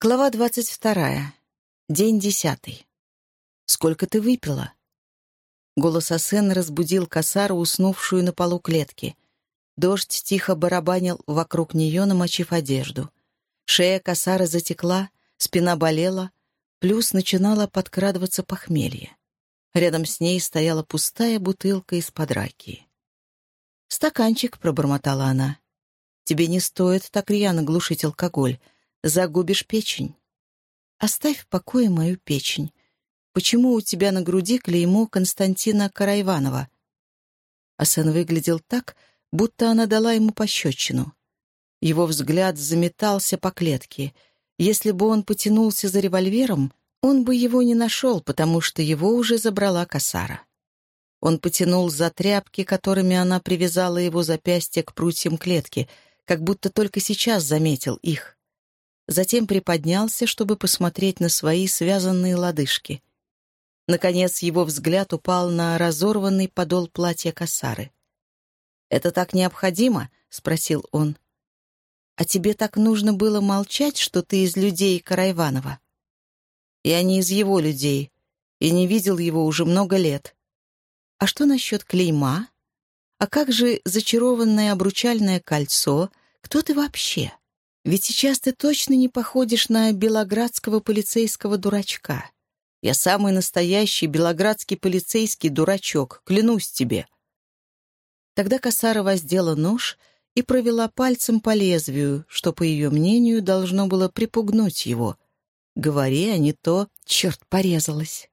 Глава двадцать вторая. День десятый. «Сколько ты выпила?» Голос Асен разбудил косару, уснувшую на полу клетки. Дождь тихо барабанил вокруг нее, намочив одежду. Шея косары затекла, спина болела, плюс начинала подкрадываться похмелье. Рядом с ней стояла пустая бутылка из-под раки. «Стаканчик», — пробормотала она. «Тебе не стоит так рьяно глушить алкоголь загубишь печень. Оставь в покое мою печень. Почему у тебя на груди клеймо Константина Карайванова? Асан выглядел так, будто она дала ему пощечину. Его взгляд заметался по клетке. Если бы он потянулся за револьвером, он бы его не нашел, потому что его уже забрала косара. Он потянул за тряпки, которыми она привязала его запястье к прутьям клетки, как будто только сейчас заметил их затем приподнялся, чтобы посмотреть на свои связанные лодыжки. Наконец его взгляд упал на разорванный подол платья косары. «Это так необходимо?» — спросил он. «А тебе так нужно было молчать, что ты из людей Карайванова?» «Я не из его людей, и не видел его уже много лет. А что насчет клейма? А как же зачарованное обручальное кольцо? Кто ты вообще?» Ведь сейчас ты точно не походишь на белоградского полицейского дурачка. Я самый настоящий белоградский полицейский дурачок, клянусь тебе». Тогда Косара воздела нож и провела пальцем по лезвию, что, по ее мнению, должно было припугнуть его. Говори, а не то, черт, порезалась.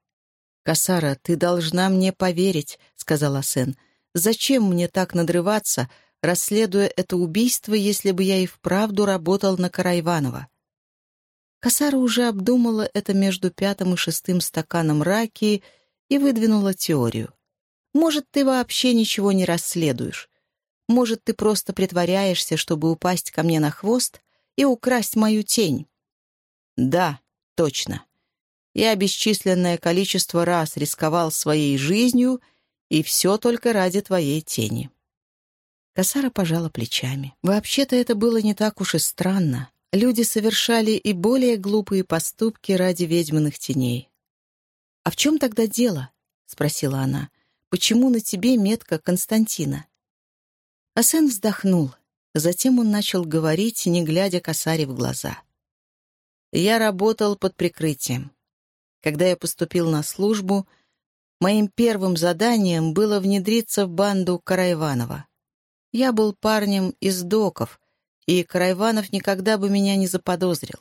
«Косара, ты должна мне поверить», — сказала Сен. «Зачем мне так надрываться, — расследуя это убийство, если бы я и вправду работал на Карайванова. Косара уже обдумала это между пятым и шестым стаканом раки и выдвинула теорию. Может, ты вообще ничего не расследуешь. Может, ты просто притворяешься, чтобы упасть ко мне на хвост и украсть мою тень. Да, точно. Я бесчисленное количество раз рисковал своей жизнью, и все только ради твоей тени. Косара пожала плечами. Вообще-то это было не так уж и странно. Люди совершали и более глупые поступки ради ведьминых теней. «А в чем тогда дело?» — спросила она. «Почему на тебе метка Константина?» Асен вздохнул. Затем он начал говорить, не глядя косаре в глаза. «Я работал под прикрытием. Когда я поступил на службу, моим первым заданием было внедриться в банду Караиванова. Я был парнем из доков, и Карайванов никогда бы меня не заподозрил.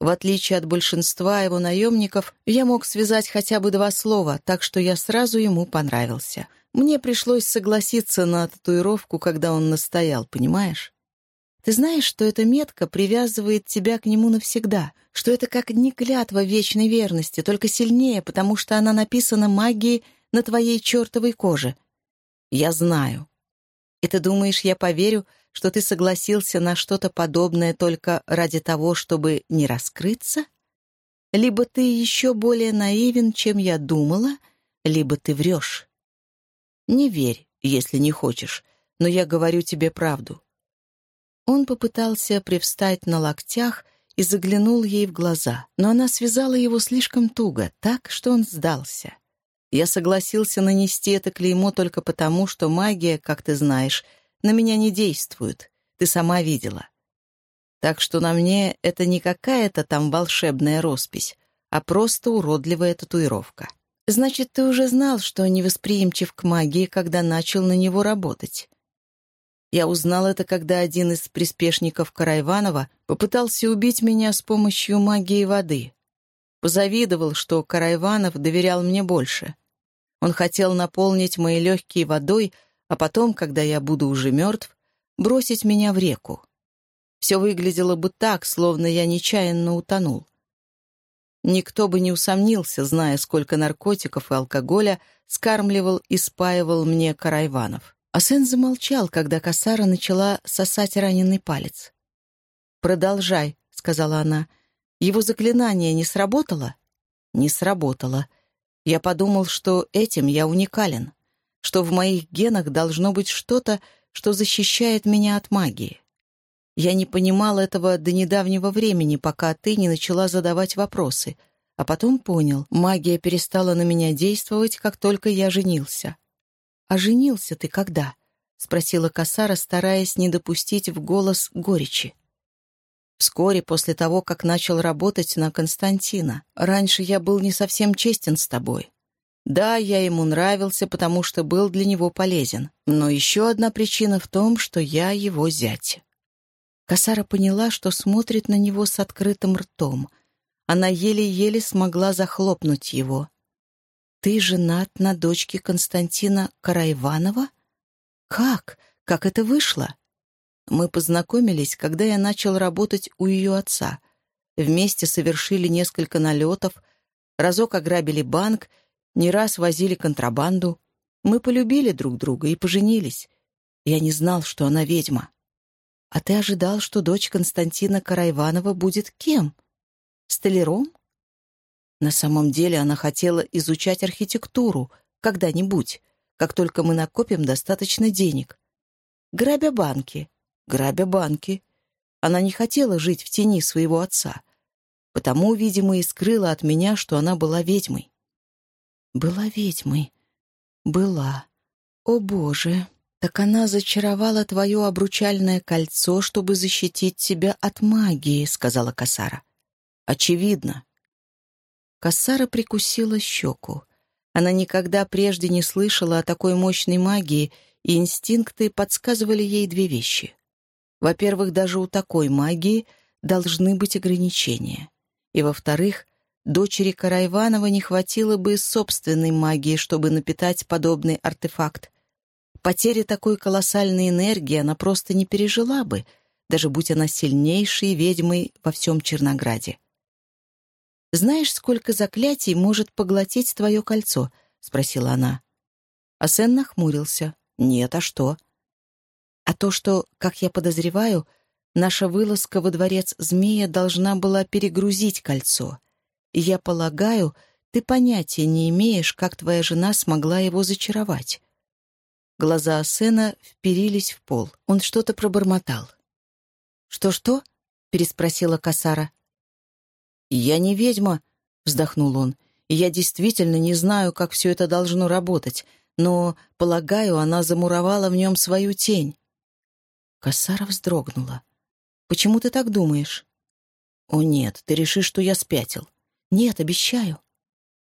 В отличие от большинства его наемников, я мог связать хотя бы два слова, так что я сразу ему понравился. Мне пришлось согласиться на татуировку, когда он настоял, понимаешь? Ты знаешь, что эта метка привязывает тебя к нему навсегда, что это как не клятва вечной верности, только сильнее, потому что она написана магией на твоей чертовой коже. Я знаю. Ты думаешь, я поверю, что ты согласился на что-то подобное только ради того, чтобы не раскрыться? Либо ты еще более наивен, чем я думала, либо ты врешь. Не верь, если не хочешь, но я говорю тебе правду. Он попытался привстать на локтях и заглянул ей в глаза, но она связала его слишком туго, так, что он сдался. Я согласился нанести это клеймо только потому, что магия, как ты знаешь, на меня не действует. Ты сама видела. Так что на мне это не какая-то там волшебная роспись, а просто уродливая татуировка. Значит, ты уже знал, что невосприимчив к магии, когда начал на него работать. Я узнал это, когда один из приспешников Карайванова попытался убить меня с помощью магии воды. Позавидовал, что Карайванов доверял мне больше. Он хотел наполнить мои легкие водой, а потом, когда я буду уже мертв, бросить меня в реку. Все выглядело бы так, словно я нечаянно утонул. Никто бы не усомнился, зная, сколько наркотиков и алкоголя скармливал и спаивал мне Карайванов. Асен замолчал, когда Касара начала сосать раненый палец. «Продолжай», — сказала она. «Его заклинание не сработало?» «Не сработало», я подумал, что этим я уникален, что в моих генах должно быть что-то, что защищает меня от магии. Я не понимал этого до недавнего времени, пока ты не начала задавать вопросы, а потом понял, магия перестала на меня действовать, как только я женился. «А женился ты когда?» — спросила Касара, стараясь не допустить в голос горечи. Вскоре после того, как начал работать на Константина. Раньше я был не совсем честен с тобой. Да, я ему нравился, потому что был для него полезен. Но еще одна причина в том, что я его зять. Касара поняла, что смотрит на него с открытым ртом. Она еле-еле смогла захлопнуть его. «Ты женат на дочке Константина Караиванова? Как? Как это вышло?» Мы познакомились, когда я начал работать у ее отца. Вместе совершили несколько налетов, разок ограбили банк, не раз возили контрабанду. Мы полюбили друг друга и поженились. Я не знал, что она ведьма. А ты ожидал, что дочь Константина Карайванова будет кем? Столяром? На самом деле она хотела изучать архитектуру когда-нибудь, как только мы накопим достаточно денег. Грабя банки, грабя банки. Она не хотела жить в тени своего отца. Потому, видимо, и скрыла от меня, что она была ведьмой. Была ведьмой. Была. О, Боже! Так она зачаровала твое обручальное кольцо, чтобы защитить тебя от магии, сказала Касара. Очевидно. Касара прикусила щеку. Она никогда прежде не слышала о такой мощной магии, и инстинкты подсказывали ей две вещи. Во-первых, даже у такой магии должны быть ограничения. И во-вторых, дочери Карайванова не хватило бы собственной магии, чтобы напитать подобный артефакт. Потери такой колоссальной энергии она просто не пережила бы, даже будь она сильнейшей ведьмой во всем Чернограде. «Знаешь, сколько заклятий может поглотить твое кольцо?» — спросила она. Асен нахмурился. «Нет, а что?» А то, что, как я подозреваю, наша вылазка во дворец змея должна была перегрузить кольцо. Я полагаю, ты понятия не имеешь, как твоя жена смогла его зачаровать. Глаза Асена вперились в пол. Он что-то пробормотал. «Что-что?» — переспросила Касара. «Я не ведьма», — вздохнул он. «И я действительно не знаю, как все это должно работать, но, полагаю, она замуровала в нем свою тень. Кассара вздрогнула. «Почему ты так думаешь?» «О нет, ты решишь, что я спятил». «Нет, обещаю».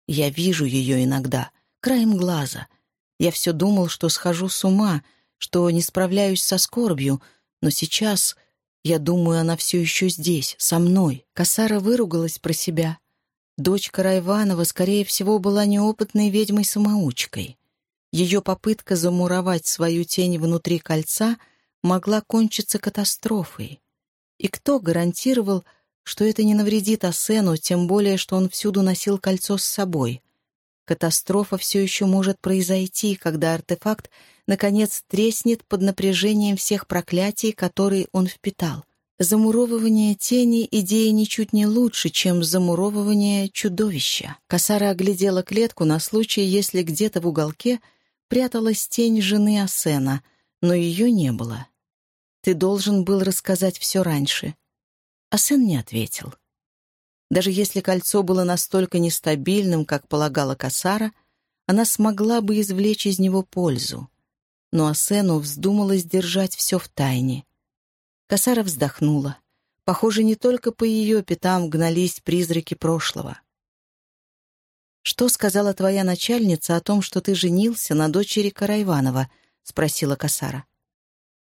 «Я вижу ее иногда, краем глаза. Я все думал, что схожу с ума, что не справляюсь со скорбью, но сейчас, я думаю, она все еще здесь, со мной». Кассара выругалась про себя. Дочка Райванова, скорее всего, была неопытной ведьмой-самоучкой. Ее попытка замуровать свою тень внутри кольца — могла кончиться катастрофой. И кто гарантировал, что это не навредит Асену, тем более, что он всюду носил кольцо с собой? Катастрофа все еще может произойти, когда артефакт, наконец, треснет под напряжением всех проклятий, которые он впитал. Замуровывание тени — идея ничуть не лучше, чем замуровывание чудовища. Косара оглядела клетку на случай, если где-то в уголке пряталась тень жены Асена, но ее не было. Ты должен был рассказать все раньше». А сын не ответил. Даже если кольцо было настолько нестабильным, как полагала Касара, она смогла бы извлечь из него пользу. Но Асену вздумалось держать все в тайне. Касара вздохнула. Похоже, не только по ее пятам гнались призраки прошлого. «Что сказала твоя начальница о том, что ты женился на дочери Карайванова?» — спросила Касара.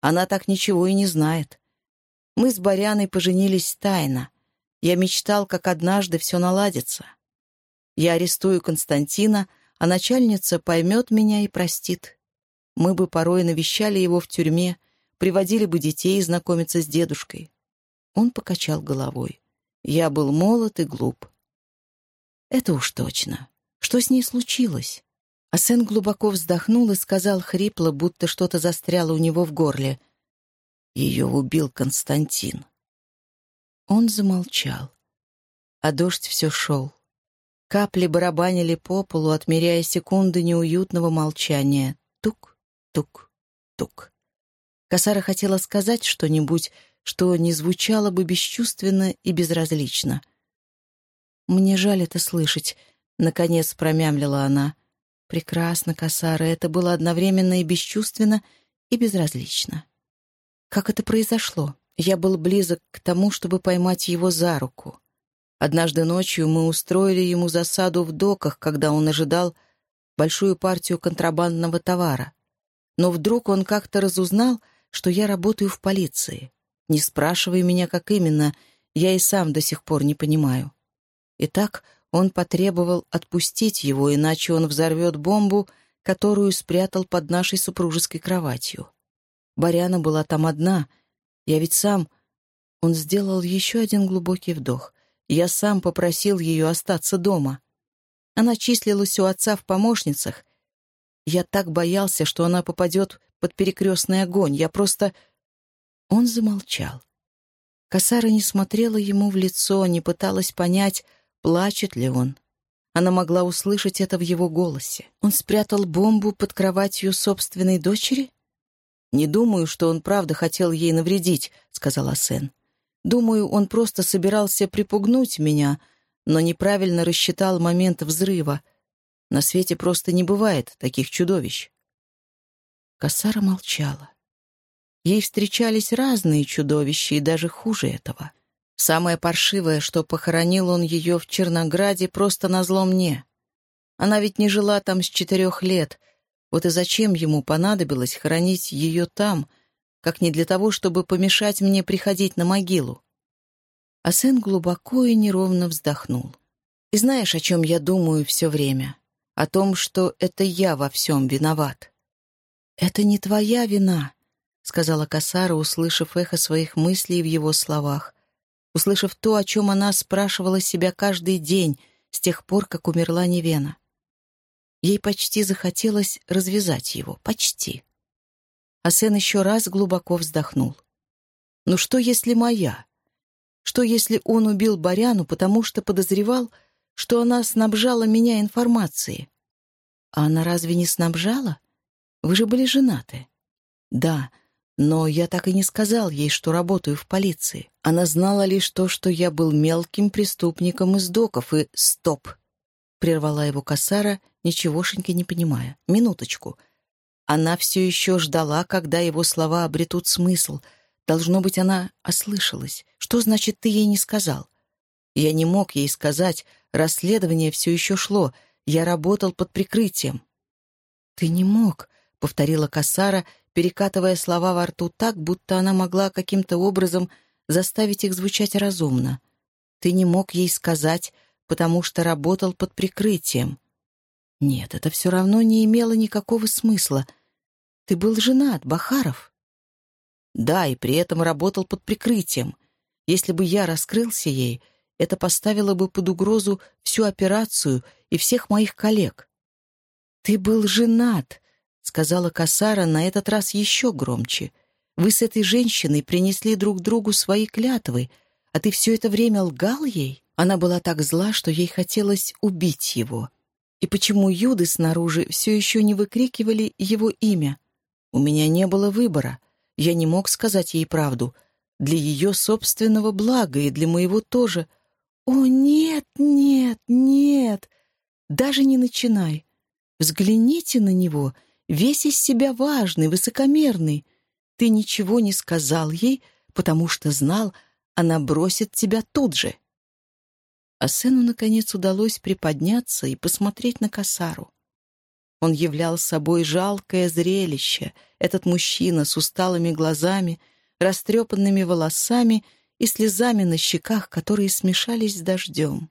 Она так ничего и не знает. Мы с Баряной поженились тайно. Я мечтал, как однажды все наладится. Я арестую Константина, а начальница поймет меня и простит. Мы бы порой навещали его в тюрьме, приводили бы детей знакомиться с дедушкой. Он покачал головой. Я был молод и глуп. Это уж точно. Что с ней случилось? Асен глубоко вздохнул и сказал хрипло, будто что-то застряло у него в горле. Ее убил Константин. Он замолчал. А дождь все шел. Капли барабанили по полу, отмеряя секунды неуютного молчания. Тук, тук, тук. Косара хотела сказать что-нибудь, что не звучало бы бесчувственно и безразлично. «Мне жаль это слышать», — наконец промямлила она. «Прекрасно, Касара, это было одновременно и бесчувственно, и безразлично». «Как это произошло?» Я был близок к тому, чтобы поймать его за руку. Однажды ночью мы устроили ему засаду в доках, когда он ожидал большую партию контрабандного товара. Но вдруг он как-то разузнал, что я работаю в полиции. Не спрашивай меня, как именно, я и сам до сих пор не понимаю. Итак, он потребовал отпустить его, иначе он взорвет бомбу, которую спрятал под нашей супружеской кроватью. Баряна была там одна. Я ведь сам... Он сделал еще один глубокий вдох. Я сам попросил ее остаться дома. Она числилась у отца в помощницах. Я так боялся, что она попадет под перекрестный огонь. Я просто... Он замолчал. Косара не смотрела ему в лицо, не пыталась понять, плачет ли он. Она могла услышать это в его голосе. Он спрятал бомбу под кроватью собственной дочери? «Не думаю, что он правда хотел ей навредить», — сказала Сен. «Думаю, он просто собирался припугнуть меня, но неправильно рассчитал момент взрыва. На свете просто не бывает таких чудовищ». Кассара молчала. Ей встречались разные чудовища, и даже хуже этого. Самое паршивое, что похоронил он ее в Чернограде просто назло мне. Она ведь не жила там с четырех лет. Вот и зачем ему понадобилось хоронить ее там, как не для того, чтобы помешать мне приходить на могилу? А сын глубоко и неровно вздохнул. И знаешь, о чем я думаю все время? О том, что это я во всем виноват. «Это не твоя вина», сказала Касара, услышав эхо своих мыслей в его словах, услышав то, о чем она спрашивала себя каждый день с тех пор, как умерла Невена. Ей почти захотелось развязать его, почти. А сын еще раз глубоко вздохнул. «Ну что, если моя? Что, если он убил Баряну, потому что подозревал, что она снабжала меня информацией?» «А она разве не снабжала? Вы же были женаты». «Да, но я так и не сказал ей, что работаю в полиции. Она знала лишь то, что я был мелким преступником из доков, и... Стоп! Прервала его косара, ничегошеньки не понимая. Минуточку. Она все еще ждала, когда его слова обретут смысл. Должно быть, она ослышалась. Что значит, ты ей не сказал? Я не мог ей сказать. Расследование все еще шло. Я работал под прикрытием. «Ты не мог», — повторила Касара перекатывая слова во рту так, будто она могла каким-то образом заставить их звучать разумно. Ты не мог ей сказать, потому что работал под прикрытием. Нет, это все равно не имело никакого смысла. Ты был женат, Бахаров. Да, и при этом работал под прикрытием. Если бы я раскрылся ей, это поставило бы под угрозу всю операцию и всех моих коллег. Ты был женат, сказала Касара на этот раз еще громче. «Вы с этой женщиной принесли друг другу свои клятвы, а ты все это время лгал ей?» Она была так зла, что ей хотелось убить его. И почему юды снаружи все еще не выкрикивали его имя? У меня не было выбора. Я не мог сказать ей правду. Для ее собственного блага и для моего тоже. «О, нет, нет, нет! Даже не начинай! Взгляните на него весь из себя важный, высокомерный. Ты ничего не сказал ей, потому что знал, она бросит тебя тут же. А сыну, наконец, удалось приподняться и посмотреть на косару. Он являл собой жалкое зрелище, этот мужчина с усталыми глазами, растрепанными волосами и слезами на щеках, которые смешались с дождем.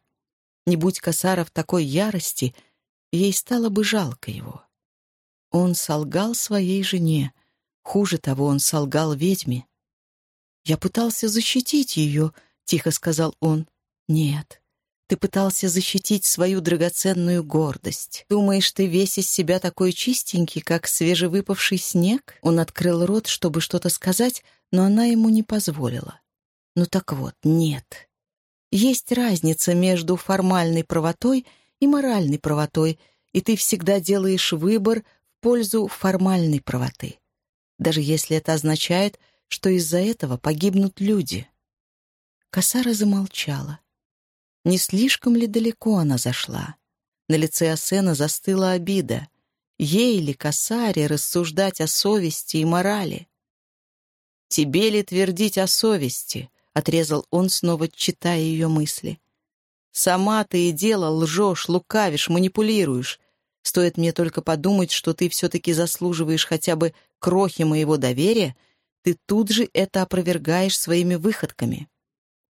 Не будь косара в такой ярости, ей стало бы жалко его. Он солгал своей жене. Хуже того, он солгал ведьме. «Я пытался защитить ее», — тихо сказал он. «Нет, ты пытался защитить свою драгоценную гордость. Думаешь, ты весь из себя такой чистенький, как свежевыпавший снег?» Он открыл рот, чтобы что-то сказать, но она ему не позволила. «Ну так вот, нет. Есть разница между формальной правотой и моральной правотой, и ты всегда делаешь выбор пользу формальной правоты. Даже если это означает, что из-за этого погибнут люди. Касара замолчала. Не слишком ли далеко она зашла? На лице Асена застыла обида. Ей ли, Касаре, рассуждать о совести и морали? «Тебе ли твердить о совести?» — отрезал он, снова читая ее мысли. «Сама ты и дело лжешь, лукавишь, манипулируешь. Стоит мне только подумать, что ты все-таки заслуживаешь хотя бы крохи моего доверия, ты тут же это опровергаешь своими выходками».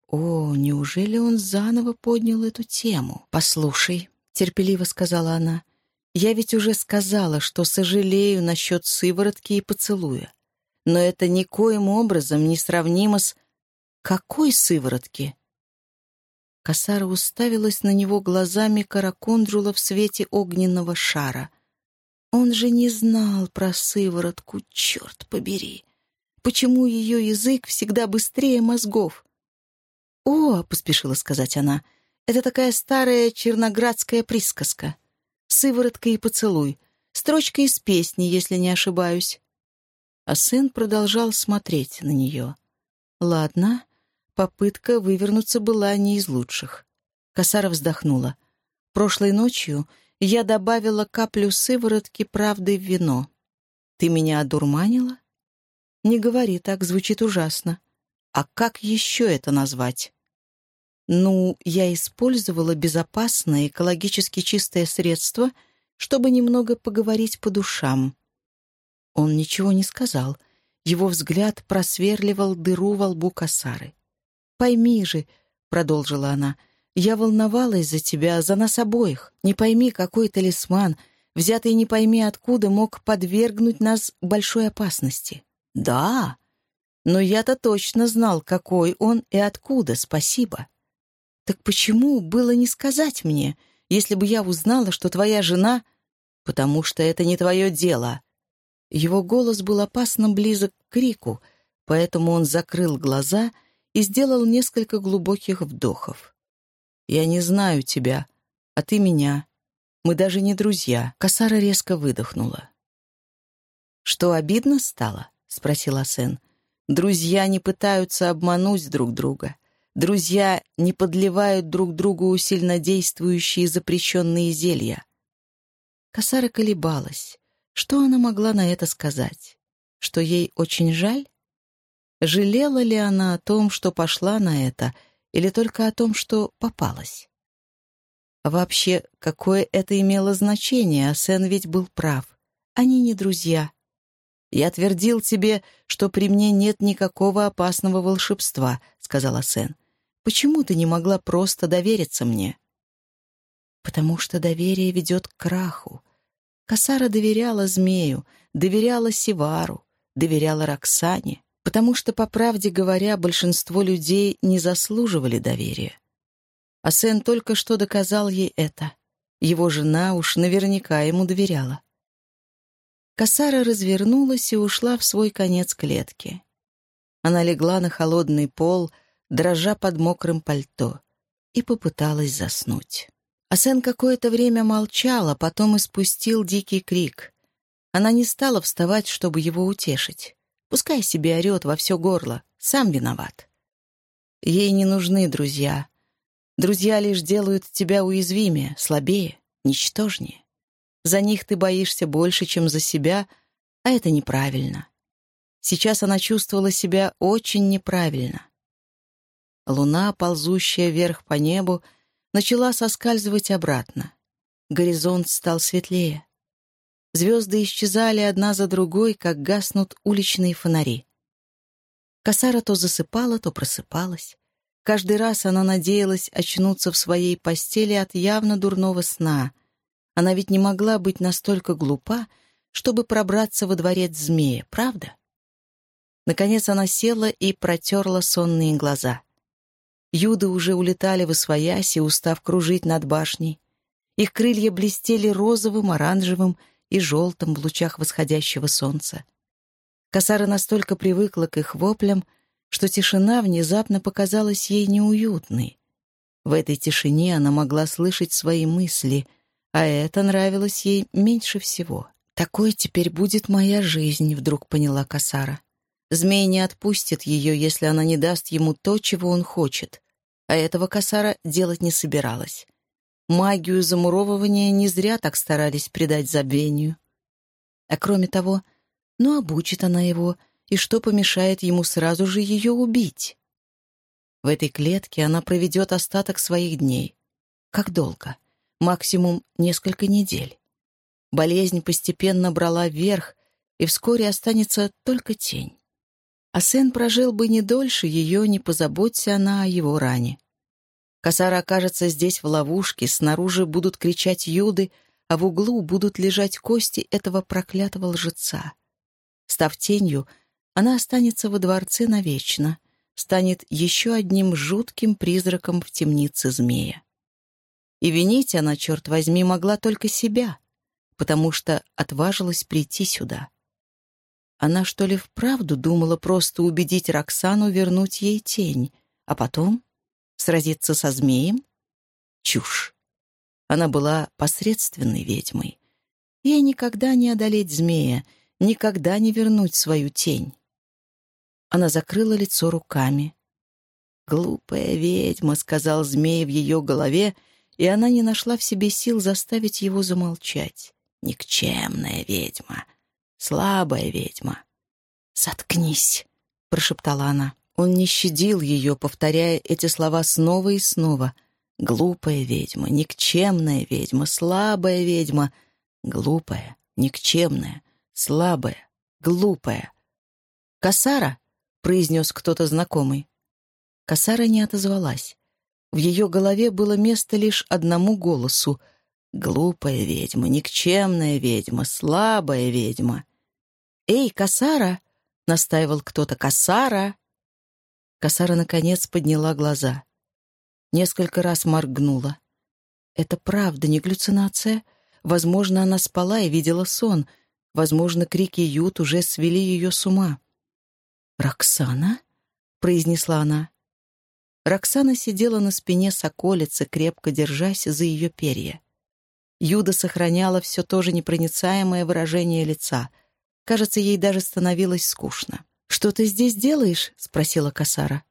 О, неужели он заново поднял эту тему? «Послушай», — терпеливо сказала она, — «я ведь уже сказала, что сожалею насчет сыворотки и поцелуя. Но это никоим образом не сравнимо с... Какой сыворотки?» Косара уставилась на него глазами караконджула в свете огненного шара. Он же не знал про сыворотку, черт побери. Почему ее язык всегда быстрее мозгов? «О», — поспешила сказать она, — «это такая старая черноградская присказка. Сыворотка и поцелуй. Строчка из песни, если не ошибаюсь». А сын продолжал смотреть на нее. «Ладно». Попытка вывернуться была не из лучших. Косара вздохнула. «Прошлой ночью я добавила каплю сыворотки правды в вино. Ты меня одурманила?» «Не говори так, звучит ужасно. А как еще это назвать? Ну, я использовала безопасное, экологически чистое средство, чтобы немного поговорить по душам. Он ничего не сказал. Его взгляд просверливал дыру во лбу косары. «Пойми же», — продолжила она, — «я волновалась за тебя, за нас обоих. Не пойми, какой талисман, взятый не пойми откуда, мог подвергнуть нас большой опасности». «Да», но я-то точно знал, какой он и откуда, спасибо. Так почему было не сказать мне, если бы я узнала, что твоя жена... Потому что это не твое дело. Его голос был опасно близок к крику, поэтому он закрыл глаза и сделал несколько глубоких вдохов. «Я не знаю тебя, а ты меня. Мы даже не друзья». Косара резко выдохнула. «Что, обидно стало?» — спросил Асен. Друзья не пытаются обмануть друг друга. Друзья не подливают друг другу сильнодействующие запрещенные зелья. Косара колебалась. Что она могла на это сказать? Что ей очень жаль? Жалела ли она о том, что пошла на это, или только о том, что попалась? Вообще, какое это имело значение, а Сен ведь был прав. Они не друзья, «Я твердил тебе, что при мне нет никакого опасного волшебства», — сказала Сен. «Почему ты не могла просто довериться мне?» «Потому что доверие ведет к краху. Касара доверяла змею, доверяла Сивару, доверяла Роксане, потому что, по правде говоря, большинство людей не заслуживали доверия. А Сен только что доказал ей это. Его жена уж наверняка ему доверяла. Косара развернулась и ушла в свой конец клетки. Она легла на холодный пол, дрожа под мокрым пальто, и попыталась заснуть. Асен какое-то время молчал, а потом испустил дикий крик. Она не стала вставать, чтобы его утешить. Пускай себе орет во все горло, сам виноват. Ей не нужны друзья. Друзья лишь делают тебя уязвимее, слабее, ничтожнее. За них ты боишься больше, чем за себя, а это неправильно. Сейчас она чувствовала себя очень неправильно. Луна, ползущая вверх по небу, начала соскальзывать обратно. Горизонт стал светлее. Звезды исчезали одна за другой, как гаснут уличные фонари. Косара то засыпала, то просыпалась. Каждый раз она надеялась очнуться в своей постели от явно дурного сна — она ведь не могла быть настолько глупа, чтобы пробраться во дворец змея, правда? Наконец она села и протерла сонные глаза. Юды уже улетали в освояси, устав кружить над башней. Их крылья блестели розовым, оранжевым и желтым в лучах восходящего солнца. Косара настолько привыкла к их воплям, что тишина внезапно показалась ей неуютной. В этой тишине она могла слышать свои мысли — а это нравилось ей меньше всего. «Такой теперь будет моя жизнь», — вдруг поняла Касара. Змей не отпустит ее, если она не даст ему то, чего он хочет. А этого косара делать не собиралась. Магию замуровывания не зря так старались придать забвению. А кроме того, ну обучит она его, и что помешает ему сразу же ее убить? В этой клетке она проведет остаток своих дней. Как долго? Максимум несколько недель. Болезнь постепенно брала вверх, и вскоре останется только тень. А Сен прожил бы не дольше ее, не позаботься она о его ране. Косара окажется здесь в ловушке, снаружи будут кричать юды, а в углу будут лежать кости этого проклятого лжеца. Став тенью, она останется во дворце навечно, станет еще одним жутким призраком в темнице змея. И винить она, черт возьми, могла только себя, потому что отважилась прийти сюда. Она что ли вправду думала просто убедить Роксану вернуть ей тень, а потом сразиться со змеем? Чушь. Она была посредственной ведьмой. Ей никогда не одолеть змея, никогда не вернуть свою тень. Она закрыла лицо руками. «Глупая ведьма», — сказал змей в ее голове, и она не нашла в себе сил заставить его замолчать. «Никчемная ведьма, слабая ведьма». «Заткнись», — прошептала она. Он не щадил ее, повторяя эти слова снова и снова. «Глупая ведьма, никчемная ведьма, слабая ведьма, глупая, никчемная, слабая, глупая». «Косара?» — произнес кто-то знакомый. Косара не отозвалась. В ее голове было место лишь одному голосу. «Глупая ведьма, никчемная ведьма, слабая ведьма». «Эй, Косара!» — настаивал кто-то. «Косара!» Косара, наконец, подняла глаза. Несколько раз моргнула. Это правда, не галлюцинация. Возможно, она спала и видела сон. Возможно, крики Ют уже свели ее с ума. «Роксана?» — произнесла она. Роксана сидела на спине соколицы, крепко держась за ее перья. Юда сохраняла все то же непроницаемое выражение лица. Кажется, ей даже становилось скучно. «Что ты здесь делаешь?» — спросила Касара.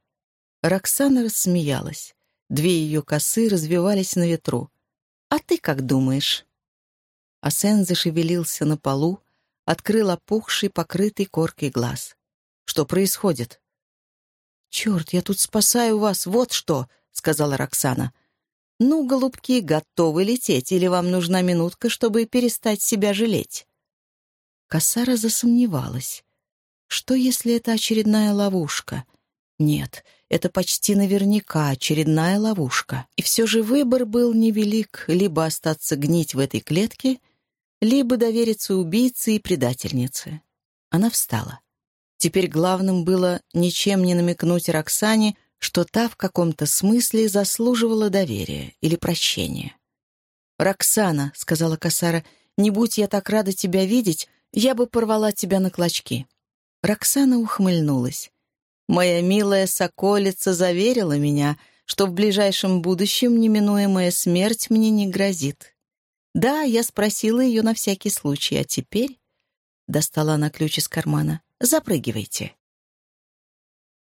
Роксана рассмеялась. Две ее косы развивались на ветру. «А ты как думаешь?» Асен зашевелился на полу, открыл опухший, покрытый коркой глаз. «Что происходит?» «Черт, я тут спасаю вас, вот что!» — сказала Роксана. «Ну, голубки, готовы лететь, или вам нужна минутка, чтобы перестать себя жалеть?» Кассара засомневалась. Что, если это очередная ловушка? Нет, это почти наверняка очередная ловушка. И все же выбор был невелик — либо остаться гнить в этой клетке, либо довериться убийце и предательнице. Она встала. Теперь главным было ничем не намекнуть Роксане, что та в каком-то смысле заслуживала доверия или прощения. «Роксана», — сказала Касара, — «не будь я так рада тебя видеть, я бы порвала тебя на клочки». Роксана ухмыльнулась. «Моя милая соколица заверила меня, что в ближайшем будущем неминуемая смерть мне не грозит. Да, я спросила ее на всякий случай, а теперь...» Достала она ключ из кармана. «Запрыгивайте».